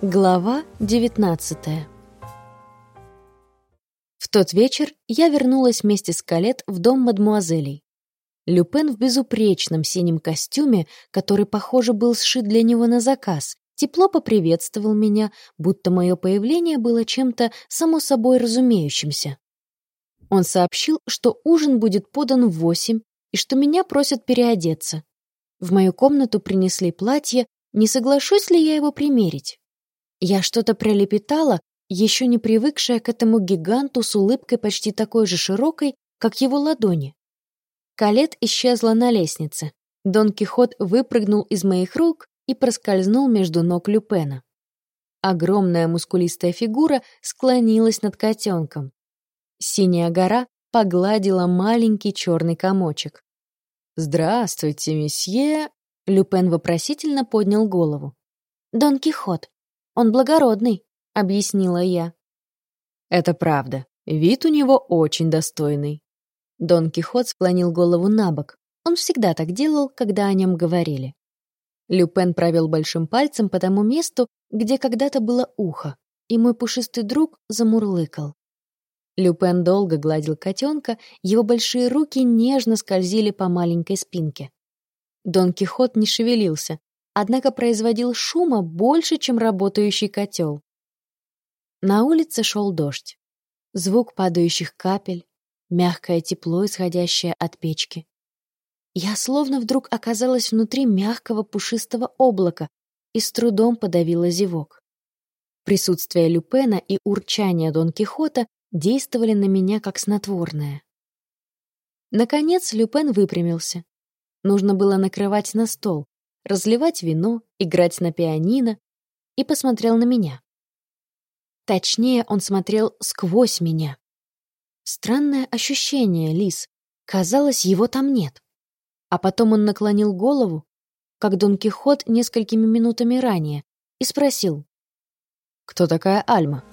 Глава 19 В тот вечер я вернулась вместе с Калет в дом мадмуазелей. Люпен в безупречном синем костюме, который, похоже, был сшит для него на заказ, тепло поприветствовал меня, будто мое появление было чем-то само собой разумеющимся. Он сообщил, что ужин будет подан в восемь и что меня просят переодеться. В мою комнату принесли платье, не соглашусь ли я его примерить? Я что-то пролепетала, еще не привыкшая к этому гиганту с улыбкой почти такой же широкой, как его ладони. Калет исчезла на лестнице. Дон Кихот выпрыгнул из моих рук и проскользнул между ног Люпена. Огромная мускулистая фигура склонилась над котенком. Синяя гора погладила маленький черный комочек. «Здравствуйте, месье!» Люпен вопросительно поднял голову. «Дон Кихот, он благородный», — объяснила я. «Это правда. Вид у него очень достойный». Дон Кихот склонил голову на бок. Он всегда так делал, когда о нем говорили. Люпен провел большим пальцем по тому месту, где когда-то было ухо, и мой пушистый друг замурлыкал. Люпен долго гладил котенка, его большие руки нежно скользили по маленькой спинке. Дон Кихот не шевелился, однако производил шума больше, чем работающий котел. На улице шел дождь. Звук падающих капель, мягкое тепло, исходящее от печки. Я словно вдруг оказалась внутри мягкого пушистого облака и с трудом подавила зевок. Присутствие Люпена и урчание Дон Кихота действовали на меня как снотворное. Наконец Люпен выпрямился. Нужно было накрывать на стол, разливать вино, играть на пианино, и посмотрел на меня. Точнее, он смотрел сквозь меня. Странное ощущение, Лис. Казалось, его там нет. А потом он наклонил голову, как Дон Кихот несколькими минутами ранее, и спросил. «Кто такая Альма?»